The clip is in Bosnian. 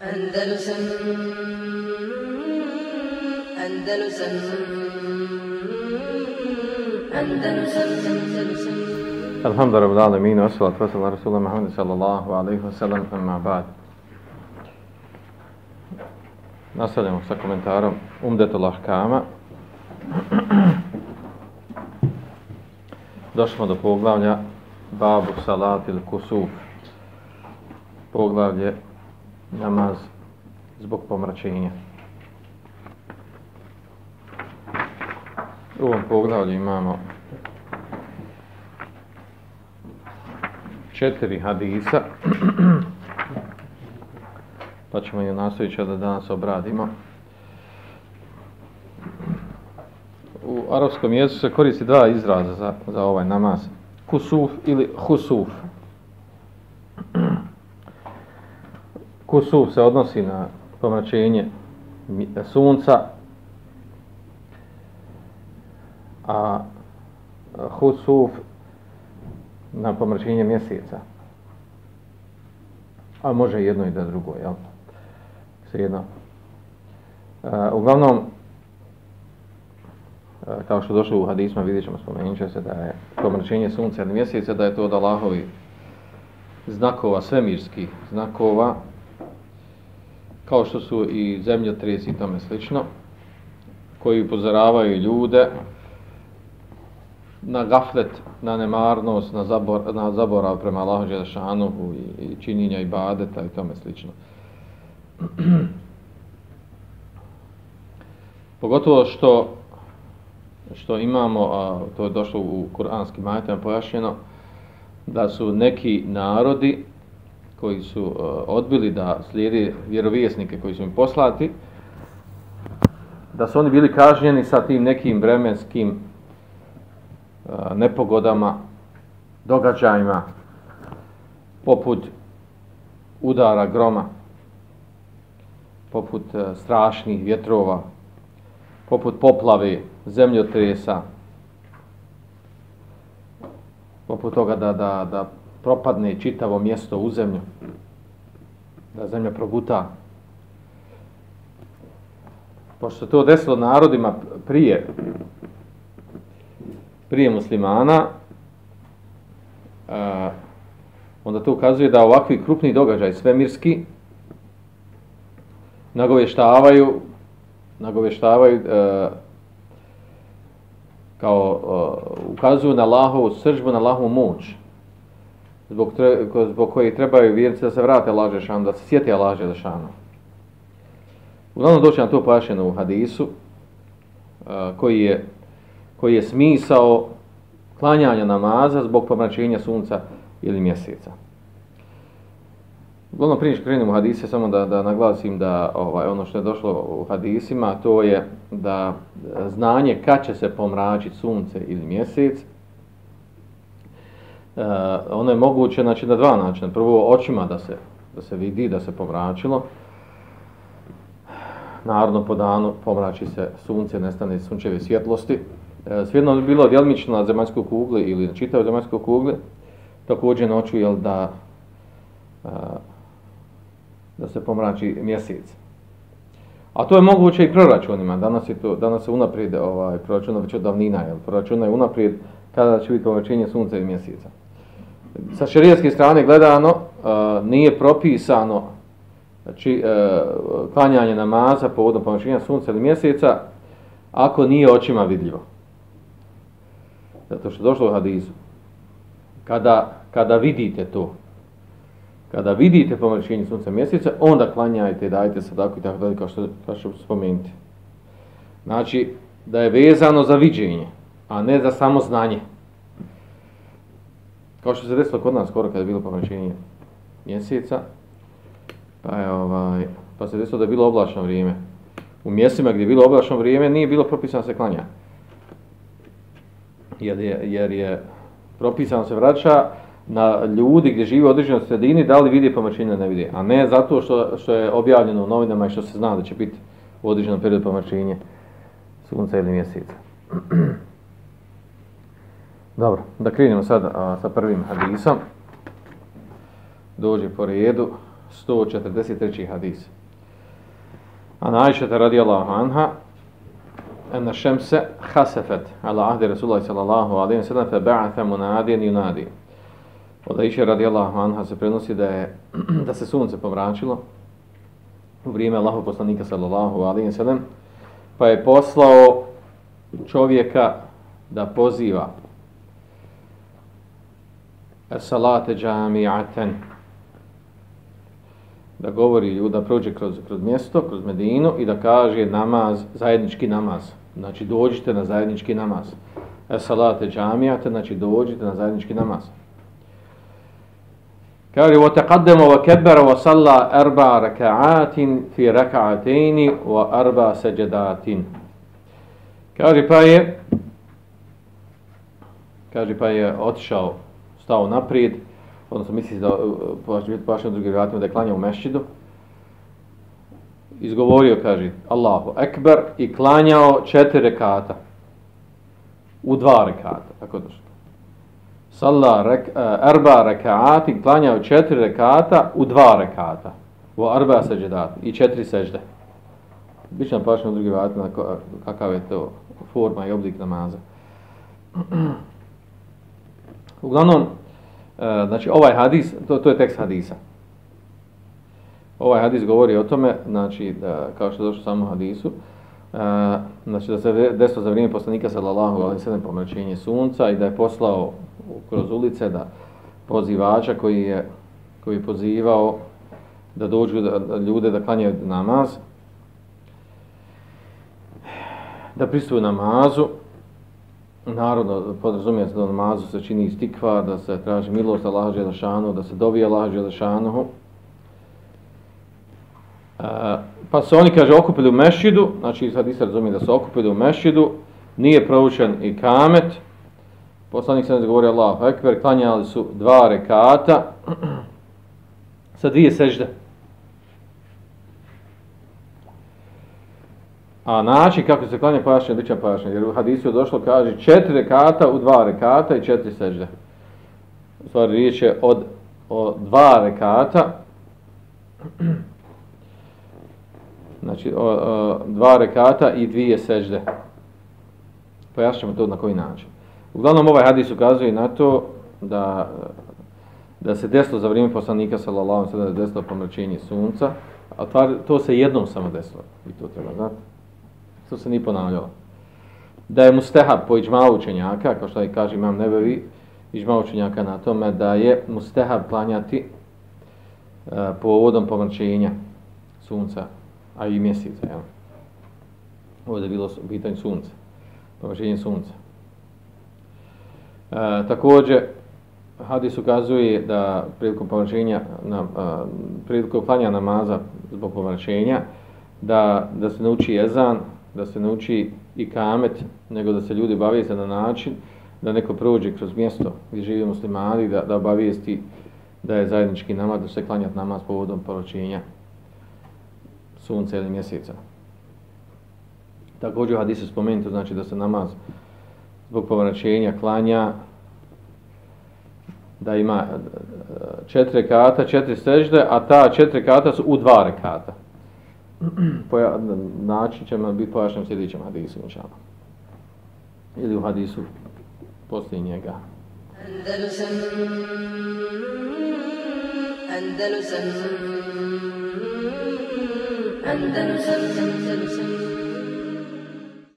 Andalusam Andalusam Andalusam Andalusam Alhamdu rabbil alamin wa salatu wassalamu ala rasulina Muhammad sallallahu alaihi wa sallam amma ba'd. Nastavljamo sa komentarom Umdetul Ahkama. Došli smo do poglavlja Babu Salatil Kusuf. Poglavlje namaz zbog pomračenja. U ovom poglavlju imamo četiri hadisa pa ćemo i nastaviti da danas obradimo u arapskom jeziku se koristi dva izraza za, za ovaj namaz kusuf ili husuf kusuf se odnosi na pomračenje sunca a husuf na pomračenje mjeseca. A može jedno i da drugo, jel? Sve jedno. Uglavnom, kao što došlo u hadisma, vidjet ćemo, spomenut će se da je pomračenje sunca ili mjeseca, da je to od Allahovi znakova, svemirskih znakova, kao što su i zemljotresi i tome slično, koji upozoravaju ljude na gaflet, na nemarnost, na, zabor, na zaborav prema Allahu Đelešanuhu i, i činjenja ibadeta i tome slično. Pogotovo što što imamo, a to je došlo u kuranskim majetima pojašnjeno, da su neki narodi koji su uh, odbili da slijede vjerovjesnike koji su im poslati, da su oni bili kažnjeni sa tim nekim vremenskim e, nepogodama, događajima, poput udara groma, poput e, strašnih vjetrova, poput poplave, zemljotresa, poput toga da, da, da propadne čitavo mjesto u zemlju, da zemlja proguta. Pošto se to desilo narodima prije prije muslimana, a, onda to ukazuje da ovakvi krupni događaj svemirski nagovještavaju nagovještavaju e, kao e, ukazuju na Allahovu sržbu, na Allahovu moć zbog, tre, zbog koje trebaju vjernici da se vrate laže šanu, da se sjeti laže za šanu. Uglavnom doći na to pojašeno u hadisu a, koji je koji je smisao klanjanja namaza zbog pomračenja sunca ili mjeseca. Uglavnom prije što krenemo u hadise, samo da, da naglasim da ovaj, ono što je došlo u hadisima, to je da e, znanje kad će se pomračiti sunce ili mjesec, uh, ono je moguće znači, na dva načina. Prvo očima da se, da se vidi, da se pomračilo. Narodno po danu pomrači se sunce, nestane sunčeve svjetlosti. E, svjedno ono je bilo djelmično na zemaljskoj kugli ili na čitavoj zemaljskoj kugli, također noću je da, e, da se pomrači mjesec. A to je moguće i proračunima. Danas je to, danas se unaprijed ovaj, proračuna već od davnina, jel? proračuna je unaprijed kada će biti pomračenje sunca i mjeseca. Sa šerijetske strane gledano, e, nije propisano znači, e, klanjanje namaza povodom pomračenja sunca ili mjeseca, ako nije očima vidljivo. Zato što došlo u hadizu. Kada, kada vidite to, kada vidite pomračenje sunca mjeseca, onda klanjajte, dajte sadaku i tako dalje, kao što, kao što spomenuti. Znači, da je vezano za viđenje, a ne za samo znanje. Kao što se desilo kod nas skoro kada je bilo pomračenje mjeseca, pa je ovaj, pa se desilo da je bilo oblačno vrijeme. U mjestima gdje je bilo oblačno vrijeme nije bilo propisano se klanja jer je, jer je propisano se vraća na ljudi gdje žive u određenoj sredini, da li vidi pomrčenje ne vidi, a ne zato što, što je objavljeno u novinama i što se zna da će biti u određenom periodu pomrčenje sunca ili mjeseca. Dobro, da krenemo sad a, sa prvim hadisom. Dođe po redu, 143. hadis. An Aisha radijallahu anha أن الشمس خسفت على عهد رسول الله صلى الله عليه وسلم فبعث مناديا ينادي Od Aisha radijallahu anha se prenosi da, je, da se sunce pomračilo u vrijeme Allahov poslanika sallallahu alaihi wa sallam pa je poslao čovjeka da poziva salate džami'aten da govori ljuda, prođe kroz, kroz mjesto, kroz Medinu i da kaže namaz, zajednički namaz. Znači dođite na zajednički namaz. Salate džami'ate, znači dođite na zajednički namaz. Kaže, وَتَقَدَّمَ وَكَبَّرَ وَصَلَّا أَرْبَعَ رَكَعَاتٍ فِي رَكَعَتَيْنِ وَأَرْبَعَ سَجَدَاتٍ Kaže, pa je kaže, pa je otišao, stao naprijed, odnosno misli da e, pošto biti pašno drugim vratima da je klanjao u mešćidu, izgovorio, kaže, Allahu Ekber i klanjao četiri rekata. U dva rekata, tako došlo. Salla rek, uh, erba rekaati, klanjao četiri rekata u dva rekata. U arba seđedat i četiri sežde. Biće nam pašno drugi vratima kakav je to forma i oblik namaza. Uglavnom, E, znači ovaj hadis, to, to je tekst hadisa. Ovaj hadis govori o tome, znači, da, kao što je došlo samo hadisu, a, znači da se desilo za vrijeme poslanika sallallahu alaihi sallam pomračenje sunca i da je poslao kroz ulice da pozivača koji je, koji je pozivao da dođu da, da ljude da klanjaju namaz, da pristuju namazu, narodno podrazumije se da namazu se čini istikva, da se traži milost Allaha Đelešanu, da se dobije Allaha Đelešanu. E, pa se oni, kaže, okupili u mešidu, znači sad isto razumije da se okupili u mešidu, nije proučen i kamet, poslanik se ne govori Allahu Ekber, klanjali su dva rekata sa dvije sežde. A način kako se klanja pašnje, ličan pašnje, jer u hadisu je došlo, kaže, četiri rekata u dva rekata i četiri sežde. U stvari, riječ je od, od dva rekata, znači, o, o, dva rekata i dvije sežde. Pojašnjamo to na koji način. Uglavnom, ovaj hadis ukazuje na to da, da se desilo za vrijeme poslanika, sallallahu sallam, da se desilo pomračenje sunca, a to se jednom samo desilo, i to treba znati to se ni ponavljalo. Da je mustehab po iđma učenjaka, kao što je kaže imam nebevi, iđma učenjaka na tome, da je mustehab klanjati uh, povodom pomrčenja sunca, a i mjeseca. Jel? Ovdje je bilo pitanje sunca, pomrčenje sunca. E, također, hadis ukazuje da prilikom pomrčenja, na, uh, prilikom klanja namaza zbog pomrčenja, da, da se nauči jezan, da se nauči i kamet, nego da se ljudi obavijeste na način da neko prođe kroz mjesto gdje žive muslimani, da, da obavijesti da je zajednički namaz, da se klanjati namaz povodom poročenja sunca ili mjeseca. Također hadis hadisu spomenuto znači da se namaz zbog povraćenja klanja da ima e, četiri kata, četiri sežde, a ta četiri kata su u dva rekata poja, način ćemo biti pojašnjen u sljedećem hadisu, inšala. Ili u hadisu poslije njega. Andalusam, Andalusam, Andalusam, Andalusam, Andalusam.